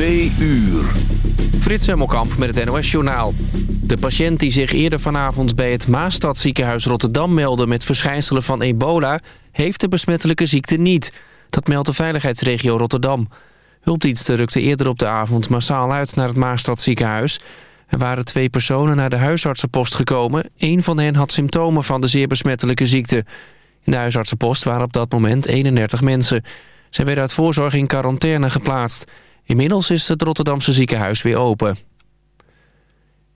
Twee uur. Frits Hemmelkamp met het NOS-journaal. De patiënt die zich eerder vanavond bij het Maastadziekenhuis Rotterdam meldde... met verschijnselen van ebola, heeft de besmettelijke ziekte niet. Dat meldt de veiligheidsregio Rotterdam. Hulpdiensten rukten eerder op de avond massaal uit naar het Maastadziekenhuis. Er waren twee personen naar de huisartsenpost gekomen. Eén van hen had symptomen van de zeer besmettelijke ziekte. In de huisartsenpost waren op dat moment 31 mensen. Zij werden uit voorzorg in quarantaine geplaatst... Inmiddels is het Rotterdamse ziekenhuis weer open.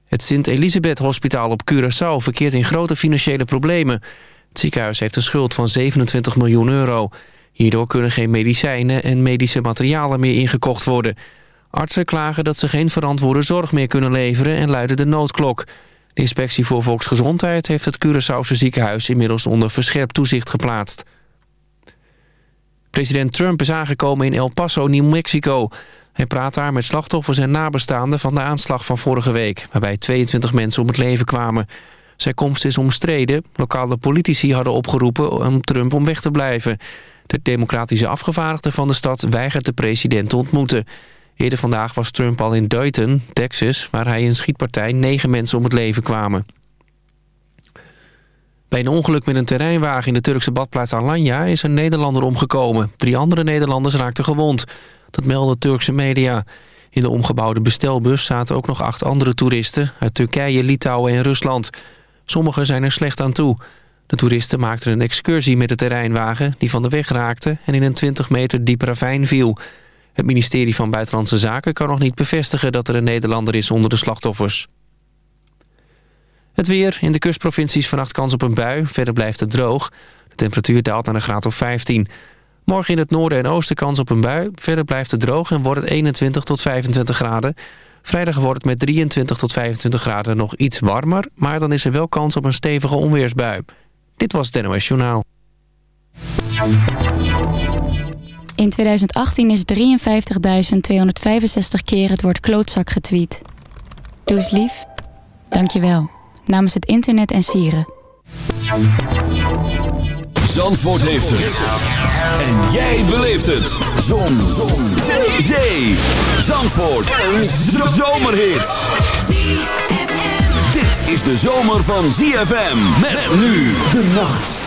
Het Sint-Elisabeth Hospitaal op Curaçao verkeert in grote financiële problemen. Het ziekenhuis heeft een schuld van 27 miljoen euro. Hierdoor kunnen geen medicijnen en medische materialen meer ingekocht worden. Artsen klagen dat ze geen verantwoorde zorg meer kunnen leveren en luiden de noodklok. De inspectie voor volksgezondheid heeft het Curaçaose ziekenhuis inmiddels onder verscherpt toezicht geplaatst. President Trump is aangekomen in El Paso, New Mexico. Hij praat daar met slachtoffers en nabestaanden van de aanslag van vorige week... waarbij 22 mensen om het leven kwamen. Zijn komst is omstreden. Lokale politici hadden opgeroepen om Trump om weg te blijven. De democratische afgevaardigde van de stad weigert de president te ontmoeten. Eerder vandaag was Trump al in Dayton, Texas... waar hij in schietpartij negen mensen om het leven kwamen. Bij een ongeluk met een terreinwagen in de Turkse badplaats Alanya... is een Nederlander omgekomen. Drie andere Nederlanders raakten gewond... Dat melden Turkse media. In de omgebouwde bestelbus zaten ook nog acht andere toeristen... uit Turkije, Litouwen en Rusland. Sommigen zijn er slecht aan toe. De toeristen maakten een excursie met de terreinwagen... die van de weg raakte en in een 20 meter diep ravijn viel. Het ministerie van Buitenlandse Zaken kan nog niet bevestigen... dat er een Nederlander is onder de slachtoffers. Het weer. In de kustprovincies vannacht kans op een bui. Verder blijft het droog. De temperatuur daalt naar een graad of 15. Morgen in het noorden en oosten kans op een bui. Verder blijft het droog en wordt het 21 tot 25 graden. Vrijdag wordt het met 23 tot 25 graden nog iets warmer... maar dan is er wel kans op een stevige onweersbui. Dit was het NOS Journaal. In 2018 is 53.265 keer het woord klootzak getweet. Doe eens lief. Dank je wel. Namens het internet en sieren. Zandvoort heeft het. En jij beleeft het. Zon. Zon. Zee. Zee. Zandvoort. Een zomerhit. Dit is de zomer van ZFM. Met nu de nacht.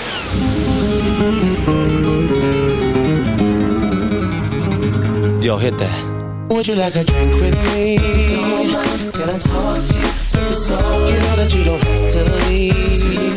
Yo, hit that. Would you like a drink with me? Can I talk to you? You know that you don't have to leave.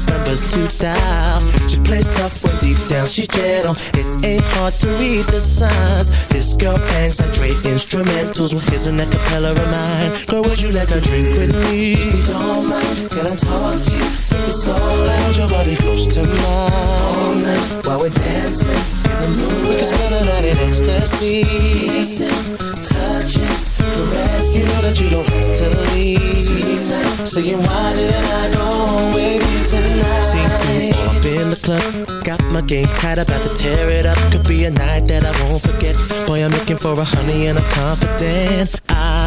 numbers to dial. She plays tough when deep down she's gentle. It ain't hard to read the signs. This girl bangs like Dre instrumentals. Well, here's an acapella of mine. Girl, would you like a drink with me? Don't mind, can I talk to you? It's alright, your body close to mine. All night while we're dancing in the moonlight. We can spend the night in ecstasy. Kissing, touching, caressing. You know that you don't have to leave Saying why didn't I club. Got my game tight, about to tear it up. Could be a night that I won't forget. Boy, I'm looking for a honey and I'm confident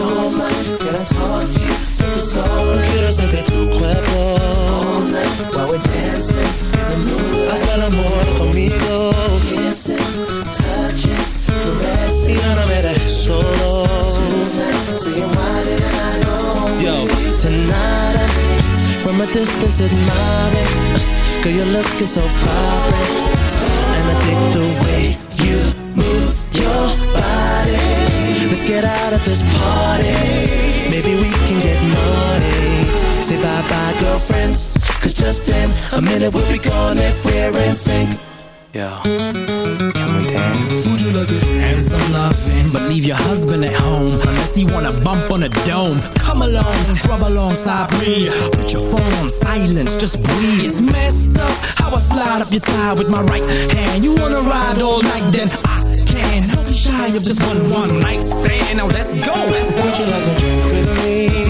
Don't can I talk to you? It's all Quiero sentir tu cuerpo All night, while we're dancing in the moonlight Haz el amor conmigo Kissing, touching, caressing Y no me dejes Tonight, saying why didn't I know tonight from a distance admiring uh, Girl, you're looking so vibrant And I dig the way you get out of this party. Maybe we can get naughty. Say bye bye, girlfriends. Cause just then, a minute will be gone if we're in sync. Yeah can we dance? Would you like it? And some loving, but leave your husband at home unless he wanna bump on a dome. Come along, rub alongside me. Put your phone on silence, just breathe. It's messed up how I slide up your tie with my right hand. You wanna ride all night, then shy of just one one night stand. Now let's go. Would you like a drink with me?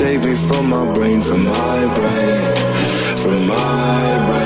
save me from my brain, from my brain, from my brain.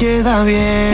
queda bien.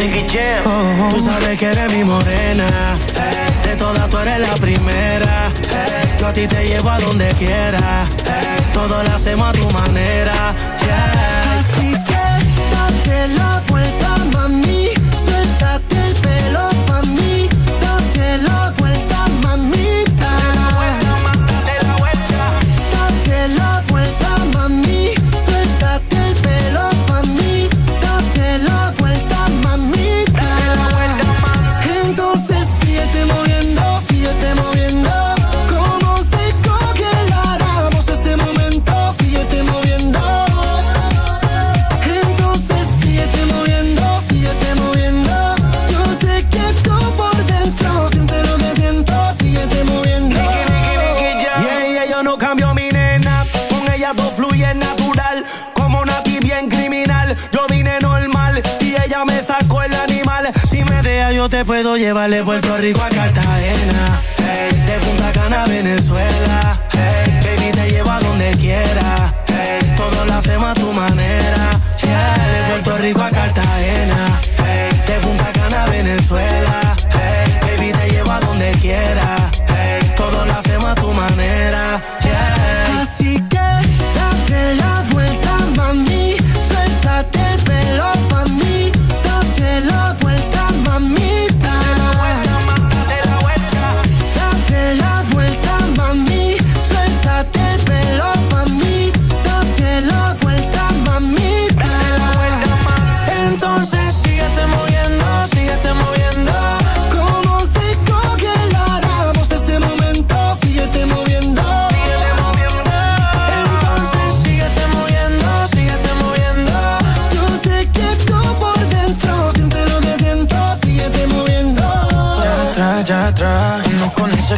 Venezuela.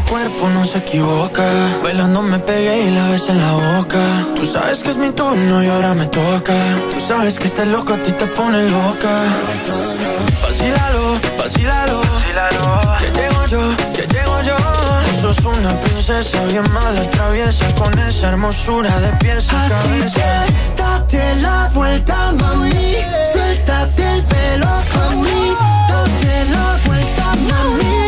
cuerpo no se equivoca. Bailando me pegué y la ves en la boca. Tú sabes que es mi turno y ahora me toca. Tú sabes que este loco a ti te pone loca. Vacílalo, vacílalo. Que llego yo, que llego yo. Sos una princesa bien mala, traviesa. Con esa hermosura de pies a Así date la vuelta, mami. Suéltate el pelo, mami. Date la vuelta, mami.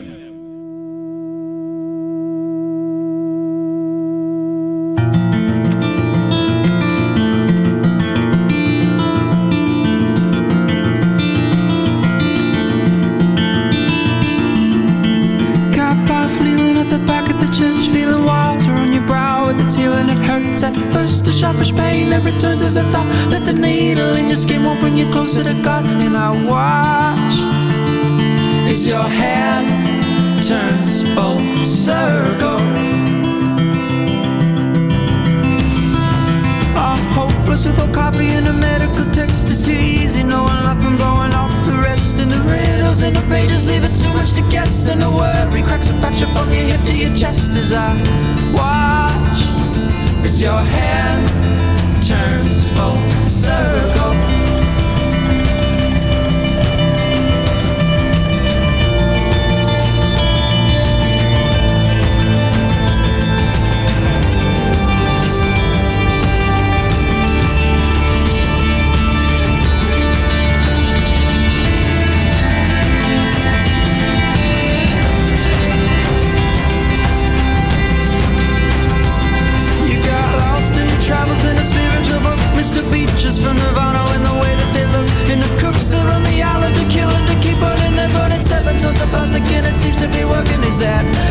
that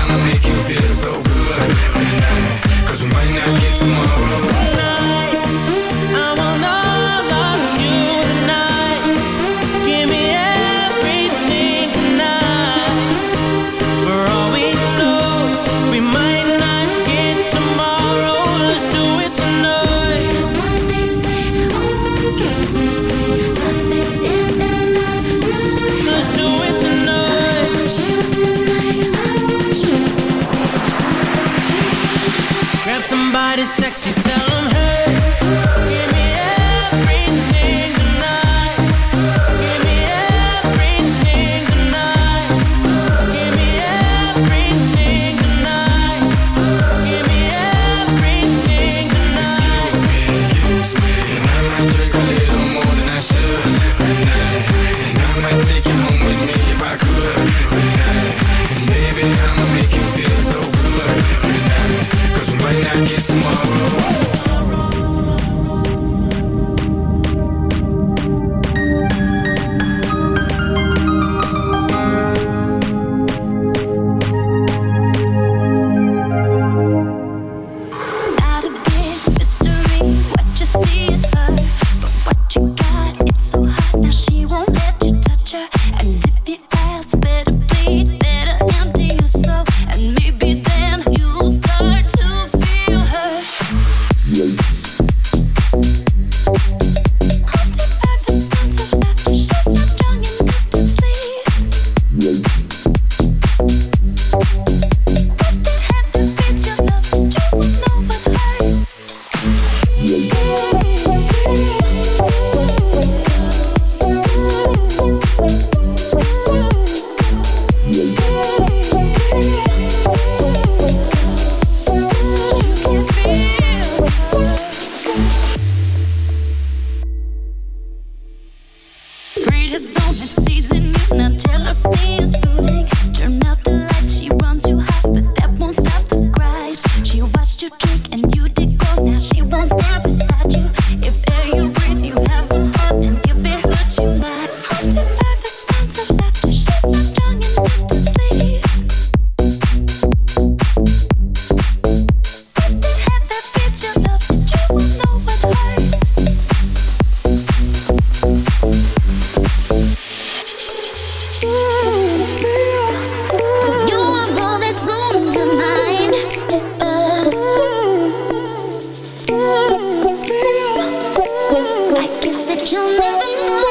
somebody sexy, you'll never Me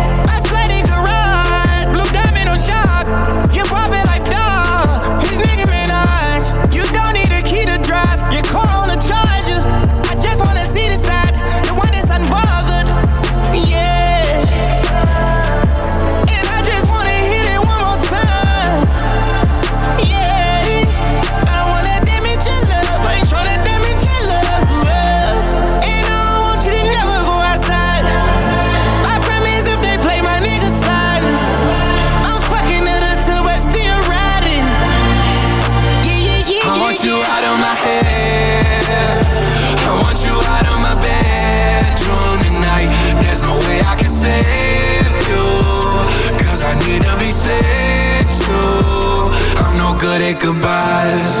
goodbyes.